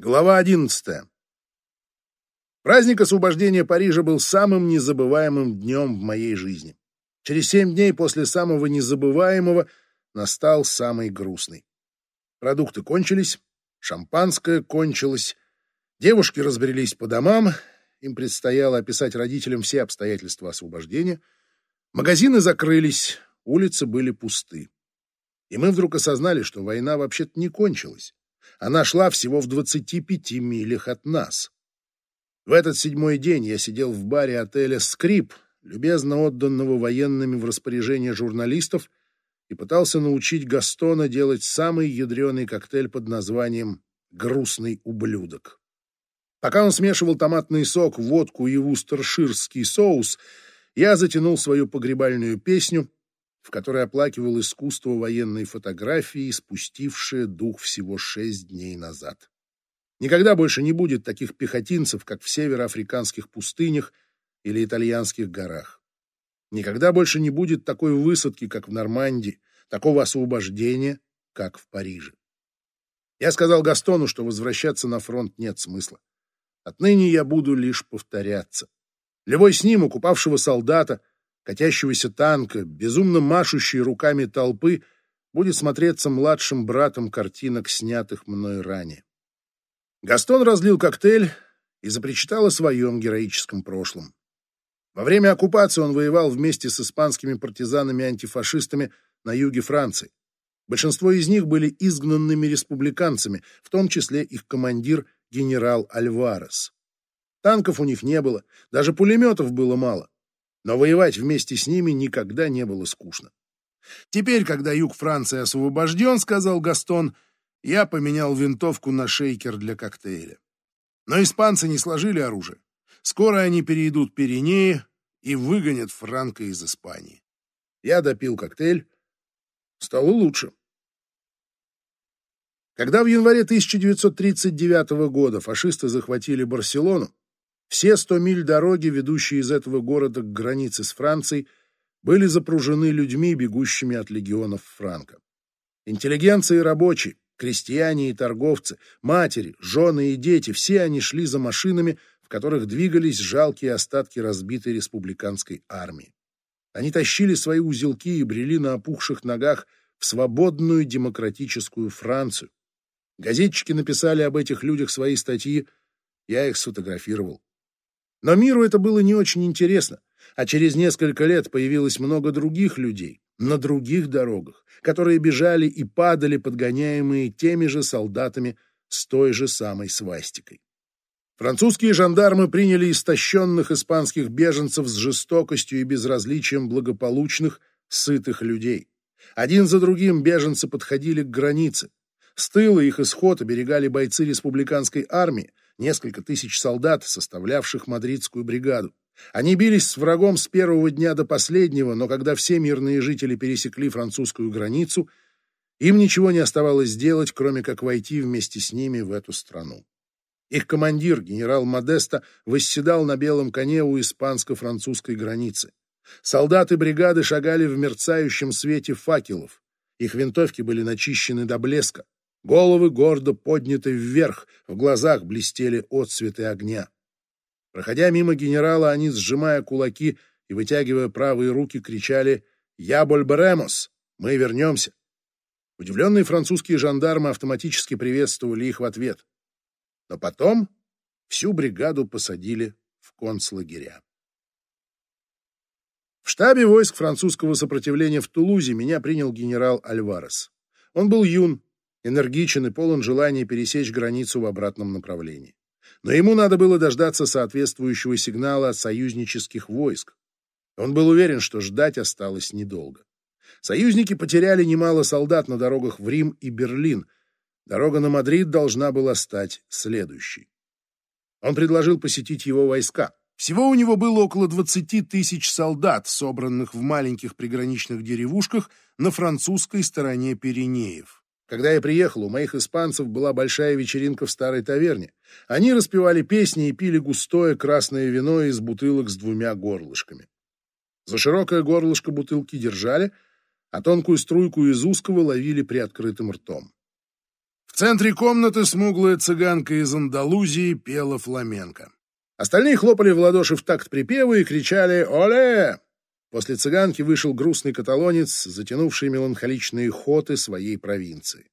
Глава 11. Праздник освобождения Парижа был самым незабываемым днем в моей жизни. Через семь дней после самого незабываемого настал самый грустный. Продукты кончились, шампанское кончилось, девушки разбрелись по домам, им предстояло описать родителям все обстоятельства освобождения, магазины закрылись, улицы были пусты. И мы вдруг осознали, что война вообще-то не кончилась. Она шла всего в 25 милях от нас. В этот седьмой день я сидел в баре отеля «Скрип», любезно отданного военными в распоряжение журналистов, и пытался научить Гастона делать самый ядреный коктейль под названием «Грустный ублюдок». Пока он смешивал томатный сок, водку и вустерширский соус, я затянул свою погребальную песню, в которой оплакивал искусство военной фотографии, спустившее дух всего шесть дней назад. Никогда больше не будет таких пехотинцев, как в североафриканских пустынях или итальянских горах. Никогда больше не будет такой высадки, как в Нормандии, такого освобождения, как в Париже. Я сказал Гастону, что возвращаться на фронт нет смысла. Отныне я буду лишь повторяться. Любой снимок упавшего солдата, катящегося танка, безумно машущей руками толпы, будет смотреться младшим братом картинок, снятых мной ранее. Гастон разлил коктейль и запричитал о своем героическом прошлом. Во время оккупации он воевал вместе с испанскими партизанами-антифашистами на юге Франции. Большинство из них были изгнанными республиканцами, в том числе их командир генерал Альварес. Танков у них не было, даже пулеметов было мало но воевать вместе с ними никогда не было скучно. Теперь, когда юг Франции освобожден, сказал Гастон, я поменял винтовку на шейкер для коктейля. Но испанцы не сложили оружие. Скоро они перейдут Пиренеи и выгонят Франка из Испании. Я допил коктейль. Стало лучше. Когда в январе 1939 года фашисты захватили Барселону, все сто миль дороги, ведущие из этого города к границе с Францией, были запружены людьми, бегущими от легионов Франка. Интеллигенция и рабочие, крестьяне и торговцы, матери, жены и дети, все они шли за машинами, в которых двигались жалкие остатки разбитой республиканской армии. Они тащили свои узелки и брели на опухших ногах в свободную демократическую Францию. Газетчики написали об этих людях свои статьи, я их сфотографировал. Но миру это было не очень интересно, а через несколько лет появилось много других людей на других дорогах, которые бежали и падали, подгоняемые теми же солдатами с той же самой свастикой. Французские жандармы приняли истощенных испанских беженцев с жестокостью и безразличием благополучных, сытых людей. Один за другим беженцы подходили к границе. С тыла их исход оберегали бойцы республиканской армии, несколько тысяч солдат, составлявших мадридскую бригаду. Они бились с врагом с первого дня до последнего, но когда все мирные жители пересекли французскую границу, им ничего не оставалось сделать, кроме как войти вместе с ними в эту страну. Их командир, генерал Модеста, восседал на белом коне у испанско-французской границы. Солдаты бригады шагали в мерцающем свете факелов. Их винтовки были начищены до блеска. Головы гордо подняты вверх, в глазах блестели отсветы огня. Проходя мимо генерала, они, сжимая кулаки и вытягивая правые руки, кричали «Я Больберемос! Мы вернемся!» Удивленные французские жандармы автоматически приветствовали их в ответ. Но потом всю бригаду посадили в концлагеря. В штабе войск французского сопротивления в Тулузе меня принял генерал Альварес. Он был юн, энергичен и полон желания пересечь границу в обратном направлении. Но ему надо было дождаться соответствующего сигнала от союзнических войск. Он был уверен, что ждать осталось недолго. Союзники потеряли немало солдат на дорогах в Рим и Берлин. Дорога на Мадрид должна была стать следующей. Он предложил посетить его войска. Всего у него было около 20 тысяч солдат, собранных в маленьких приграничных деревушках на французской стороне Пиренеев. Когда я приехал, у моих испанцев была большая вечеринка в старой таверне. Они распевали песни и пили густое красное вино из бутылок с двумя горлышками. За широкое горлышко бутылки держали, а тонкую струйку из узкого ловили приоткрытым ртом. В центре комнаты смуглая цыганка из Андалузии пела фламенко. Остальные хлопали в ладоши в такт припева и кричали «Оле!». После цыганки вышел грустный каталонец, затянувший меланхоличные хоты своей провинции.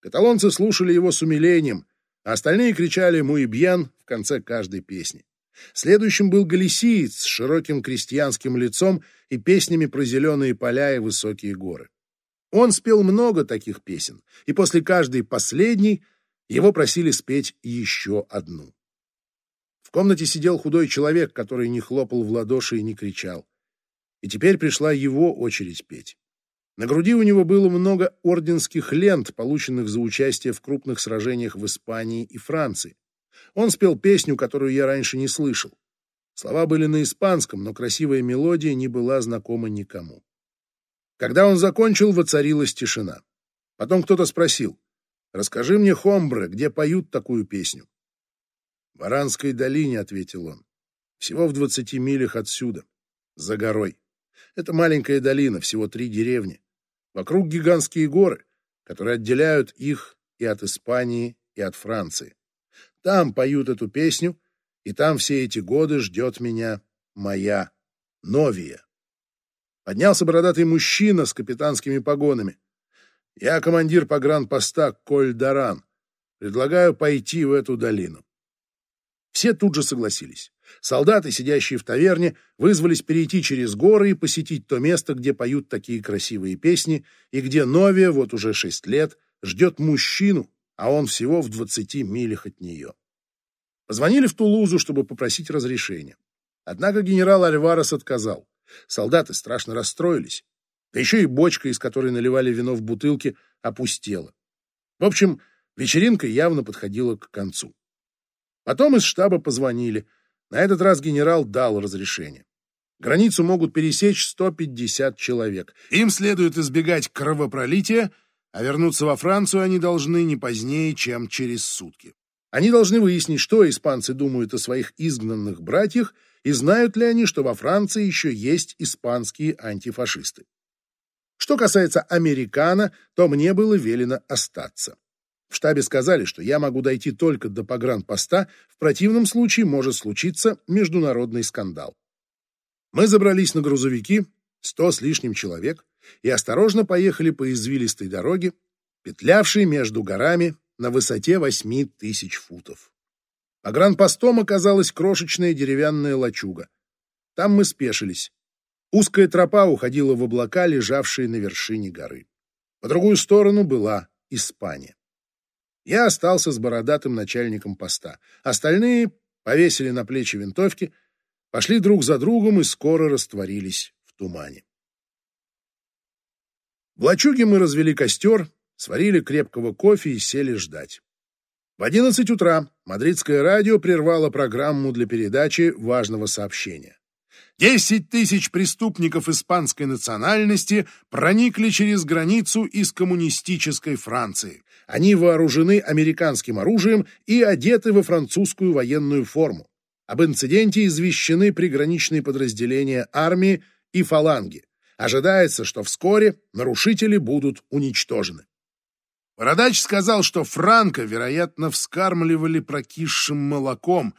Каталонцы слушали его с умилением, а остальные кричали «Муибьян» в конце каждой песни. Следующим был галисиец с широким крестьянским лицом и песнями про зеленые поля и высокие горы. Он спел много таких песен, и после каждой последней его просили спеть еще одну. В комнате сидел худой человек, который не хлопал в ладоши и не кричал. И теперь пришла его очередь петь. На груди у него было много орденских лент, полученных за участие в крупных сражениях в Испании и Франции. Он спел песню, которую я раньше не слышал. Слова были на испанском, но красивая мелодия не была знакома никому. Когда он закончил, воцарилась тишина. Потом кто-то спросил, «Расскажи мне, Хомбре, где поют такую песню?» «В Аранской долине», — ответил он, — «всего в двадцати милях отсюда, за горой. Это маленькая долина, всего три деревни. Вокруг гигантские горы, которые отделяют их и от Испании, и от Франции. Там поют эту песню, и там все эти годы ждет меня моя Новия. Поднялся бородатый мужчина с капитанскими погонами. Я командир погранпоста Коль-Даран. Предлагаю пойти в эту долину. Все тут же согласились. Солдаты, сидящие в таверне, вызвались перейти через горы и посетить то место, где поют такие красивые песни, и где Новия вот уже шесть лет ждет мужчину, а он всего в двадцати милях от нее. Позвонили в Тулузу, чтобы попросить разрешения. Однако генерал Альварес отказал. Солдаты страшно расстроились. Да еще и бочка, из которой наливали вино в бутылки, опустела. В общем, вечеринка явно подходила к концу. Потом из штаба позвонили. На этот раз генерал дал разрешение. Границу могут пересечь 150 человек. Им следует избегать кровопролития, а вернуться во Францию они должны не позднее, чем через сутки. Они должны выяснить, что испанцы думают о своих изгнанных братьях и знают ли они, что во Франции еще есть испанские антифашисты. Что касается американо, то мне было велено остаться. В штабе сказали, что я могу дойти только до погранпоста, в противном случае может случиться международный скандал. Мы забрались на грузовики, сто с лишним человек, и осторожно поехали по извилистой дороге, петлявшей между горами на высоте восьми тысяч футов. Погранпостом оказалась крошечная деревянная лачуга. Там мы спешились. Узкая тропа уходила в облака, лежавшие на вершине горы. По другую сторону была Испания. Я остался с бородатым начальником поста. Остальные повесили на плечи винтовки, пошли друг за другом и скоро растворились в тумане. В лачуге мы развели костер, сварили крепкого кофе и сели ждать. В одиннадцать утра мадридское радио прервало программу для передачи важного сообщения. Десять тысяч преступников испанской национальности проникли через границу из коммунистической Франции. Они вооружены американским оружием и одеты во французскую военную форму. Об инциденте извещены приграничные подразделения армии и фаланги. Ожидается, что вскоре нарушители будут уничтожены. Бородач сказал, что Франка, вероятно, вскармливали прокисшим молоком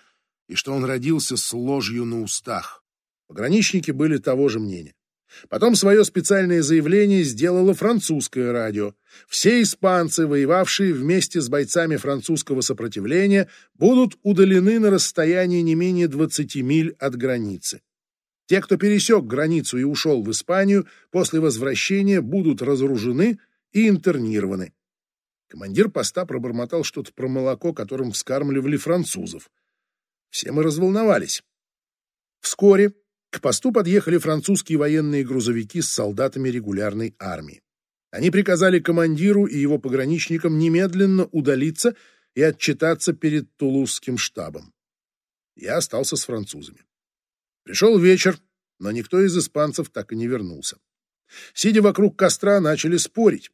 и что он родился с ложью на устах. Пограничники были того же мнения. Потом свое специальное заявление сделало французское радио. Все испанцы, воевавшие вместе с бойцами французского сопротивления, будут удалены на расстоянии не менее 20 миль от границы. Те, кто пересек границу и ушел в Испанию, после возвращения будут разоружены и интернированы. Командир поста пробормотал что-то про молоко, которым вскармливали французов. Все мы разволновались. Вскоре к посту подъехали французские военные грузовики с солдатами регулярной армии. Они приказали командиру и его пограничникам немедленно удалиться и отчитаться перед Тулузским штабом. Я остался с французами. Пришел вечер, но никто из испанцев так и не вернулся. Сидя вокруг костра, начали спорить.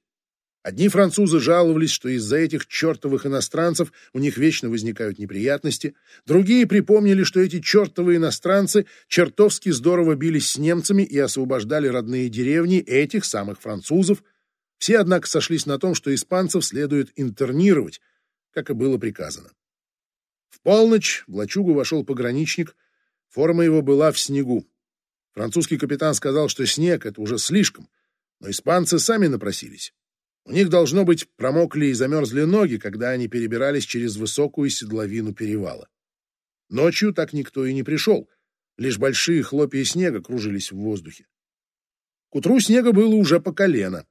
Одни французы жаловались, что из-за этих чертовых иностранцев у них вечно возникают неприятности. Другие припомнили, что эти чертовые иностранцы чертовски здорово бились с немцами и освобождали родные деревни этих самых французов. Все, однако, сошлись на том, что испанцев следует интернировать, как и было приказано. В полночь в лачугу вошел пограничник, форма его была в снегу. Французский капитан сказал, что снег — это уже слишком, но испанцы сами напросились. У них, должно быть, промокли и замерзли ноги, когда они перебирались через высокую седловину перевала. Ночью так никто и не пришел, лишь большие хлопья снега кружились в воздухе. К утру снега было уже по колено.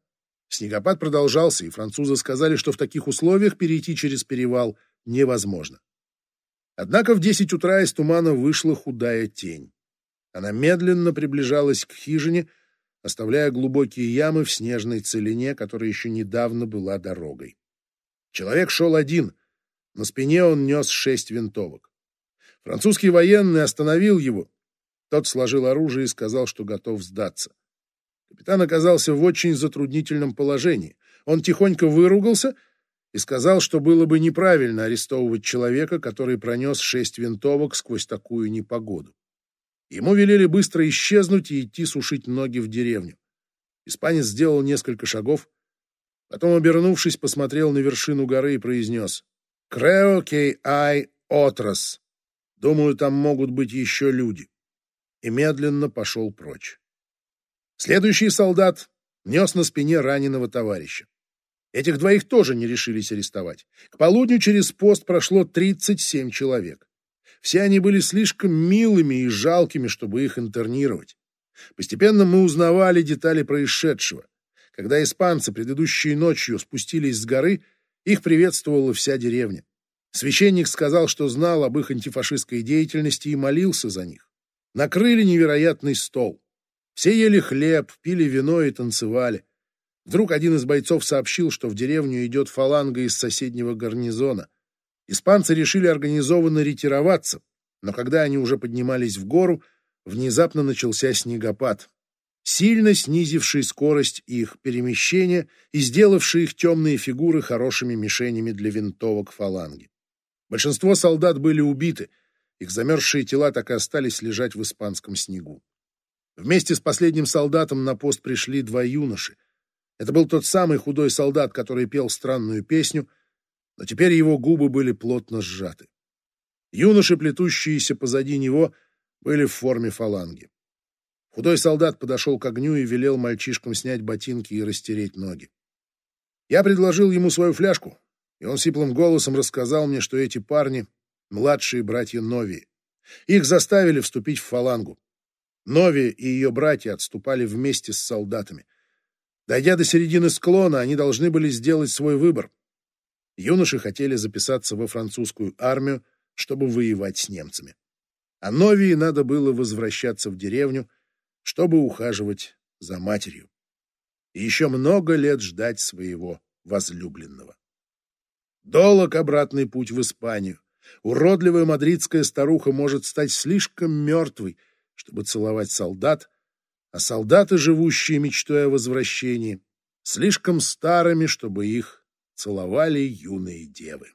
Снегопад продолжался, и французы сказали, что в таких условиях перейти через перевал невозможно. Однако в десять утра из тумана вышла худая тень. Она медленно приближалась к хижине, оставляя глубокие ямы в снежной целине, которая еще недавно была дорогой. Человек шел один. На спине он нес шесть винтовок. Французский военный остановил его. Тот сложил оружие и сказал, что готов сдаться. Капитан оказался в очень затруднительном положении. Он тихонько выругался и сказал, что было бы неправильно арестовывать человека, который пронес шесть винтовок сквозь такую непогоду. Ему велели быстро исчезнуть и идти сушить ноги в деревню. Испанец сделал несколько шагов, потом, обернувшись, посмотрел на вершину горы и произнес «Creo que hay otras». Думаю, там могут быть еще люди. И медленно пошел прочь. Следующий солдат нес на спине раненого товарища. Этих двоих тоже не решились арестовать. К полудню через пост прошло 37 человек. Все они были слишком милыми и жалкими, чтобы их интернировать. Постепенно мы узнавали детали происшедшего. Когда испанцы предыдущей ночью спустились с горы, их приветствовала вся деревня. Священник сказал, что знал об их антифашистской деятельности и молился за них. Накрыли невероятный стол. Все ели хлеб, пили вино и танцевали. Вдруг один из бойцов сообщил, что в деревню идет фаланга из соседнего гарнизона. Испанцы решили организованно ретироваться, но когда они уже поднимались в гору, внезапно начался снегопад, сильно снизивший скорость их перемещения и сделавший их темные фигуры хорошими мишенями для винтовок фаланги. Большинство солдат были убиты, их замерзшие тела так и остались лежать в испанском снегу. Вместе с последним солдатом на пост пришли два юноши. Это был тот самый худой солдат, который пел странную песню — но теперь его губы были плотно сжаты. Юноши, плетущиеся позади него, были в форме фаланги. Худой солдат подошел к огню и велел мальчишкам снять ботинки и растереть ноги. Я предложил ему свою фляжку, и он сиплым голосом рассказал мне, что эти парни — младшие братья Нови. Их заставили вступить в фалангу. Нови и ее братья отступали вместе с солдатами. Дойдя до середины склона, они должны были сделать свой выбор — Юноши хотели записаться во французскую армию, чтобы воевать с немцами. А Новии надо было возвращаться в деревню, чтобы ухаживать за матерью. И еще много лет ждать своего возлюбленного. Долог обратный путь в Испанию. Уродливая мадридская старуха может стать слишком мертвой, чтобы целовать солдат, а солдаты, живущие мечтой о возвращении, слишком старыми, чтобы их целовали юные девы.